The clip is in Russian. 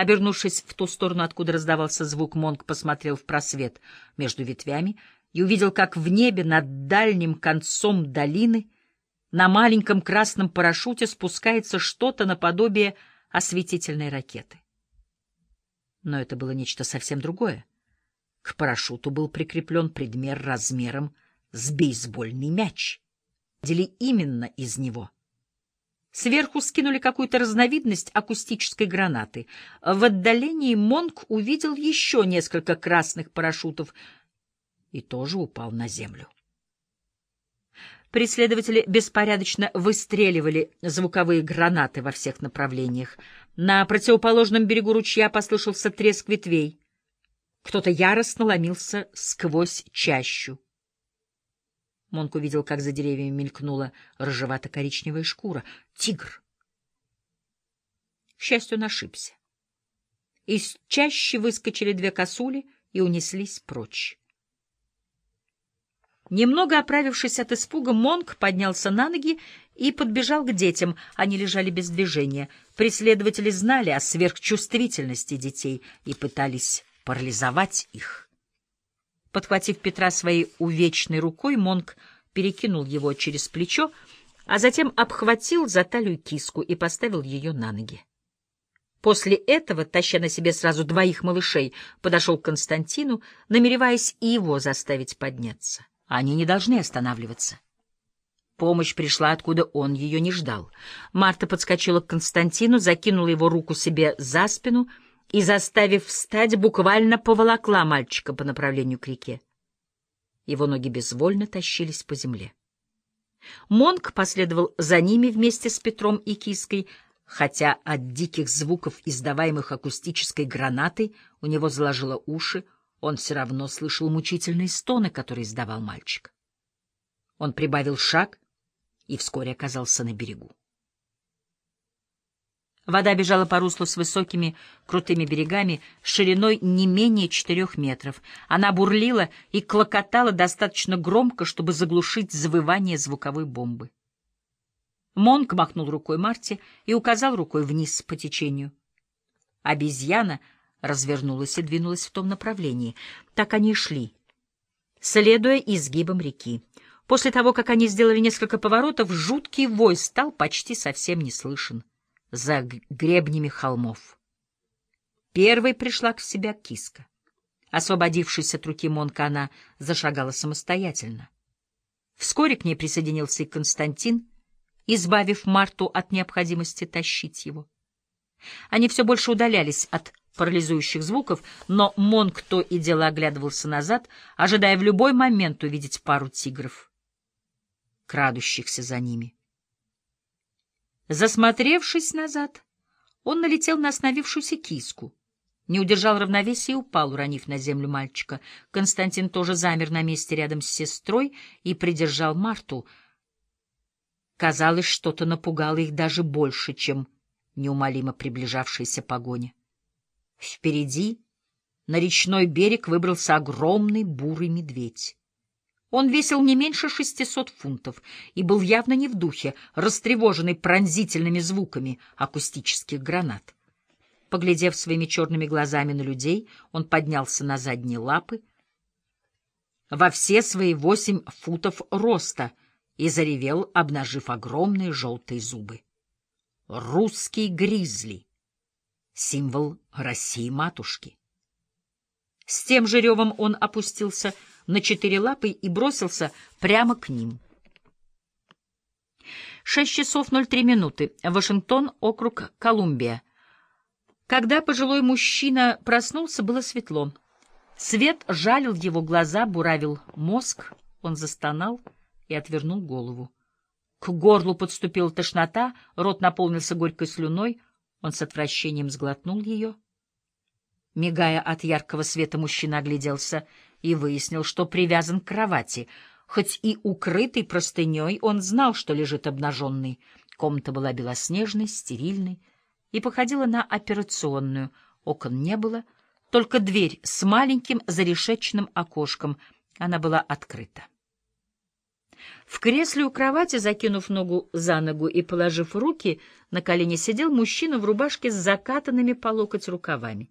Обернувшись в ту сторону, откуда раздавался звук, Монг посмотрел в просвет между ветвями и увидел, как в небе над дальним концом долины на маленьком красном парашюте спускается что-то наподобие осветительной ракеты. Но это было нечто совсем другое. К парашюту был прикреплен предмет размером с бейсбольный мяч. Дели именно из него. Сверху скинули какую-то разновидность акустической гранаты. В отдалении Монк увидел еще несколько красных парашютов и тоже упал на землю. Преследователи беспорядочно выстреливали звуковые гранаты во всех направлениях. На противоположном берегу ручья послышался треск ветвей. Кто-то яростно ломился сквозь чащу. Монк увидел, как за деревьями мелькнула рыжевато-коричневая шкура. Тигр! К счастью, он ошибся. Из чащи выскочили две косули и унеслись прочь. Немного оправившись от испуга, Монк поднялся на ноги и подбежал к детям. Они лежали без движения. Преследователи знали о сверхчувствительности детей и пытались парализовать их. Подхватив Петра своей увечной рукой, Монк перекинул его через плечо, а затем обхватил за талию киску и поставил ее на ноги. После этого, таща на себе сразу двоих малышей, подошел к Константину, намереваясь и его заставить подняться. Они не должны останавливаться. Помощь пришла, откуда он ее не ждал. Марта подскочила к Константину, закинула его руку себе за спину — и, заставив встать, буквально поволокла мальчика по направлению к реке. Его ноги безвольно тащились по земле. Монк последовал за ними вместе с Петром и Киской, хотя от диких звуков, издаваемых акустической гранатой, у него заложило уши, он все равно слышал мучительные стоны, которые издавал мальчик. Он прибавил шаг и вскоре оказался на берегу. Вода бежала по руслу с высокими крутыми берегами, шириной не менее четырех метров. Она бурлила и клокотала достаточно громко, чтобы заглушить завывание звуковой бомбы. Монк махнул рукой Марте и указал рукой вниз по течению. Обезьяна развернулась и двинулась в том направлении. Так они и шли, следуя изгибам реки. После того, как они сделали несколько поворотов, жуткий вой стал почти совсем не слышен за гребнями холмов. Первой пришла к себя киска. Освободившись от руки Монка, она зашагала самостоятельно. Вскоре к ней присоединился и Константин, избавив Марту от необходимости тащить его. Они все больше удалялись от парализующих звуков, но Монк то и дело оглядывался назад, ожидая в любой момент увидеть пару тигров, крадущихся за ними. Засмотревшись назад, он налетел на остановившуюся киску. Не удержал равновесия и упал, уронив на землю мальчика. Константин тоже замер на месте рядом с сестрой и придержал Марту. Казалось, что-то напугало их даже больше, чем неумолимо приближавшаяся погоня. Впереди на речной берег выбрался огромный бурый медведь. Он весил не меньше шестисот фунтов и был явно не в духе, растревоженный пронзительными звуками акустических гранат. Поглядев своими черными глазами на людей, он поднялся на задние лапы во все свои восемь футов роста и заревел, обнажив огромные желтые зубы. Русский гризли — символ России-матушки. С тем же ревом он опустился на четыре лапы и бросился прямо к ним. Шесть часов ноль три минуты. Вашингтон, округ Колумбия. Когда пожилой мужчина проснулся, было светло. Свет жалил его глаза, буравил мозг. Он застонал и отвернул голову. К горлу подступила тошнота, рот наполнился горькой слюной. Он с отвращением сглотнул ее. Мигая от яркого света, мужчина огляделся — и выяснил, что привязан к кровати. Хоть и укрытый простыней, он знал, что лежит обнаженный. Комната была белоснежной, стерильной и походила на операционную. Окон не было, только дверь с маленьким зарешеченным окошком. Она была открыта. В кресле у кровати, закинув ногу за ногу и положив руки На колене сидел мужчина в рубашке с закатанными по локоть рукавами.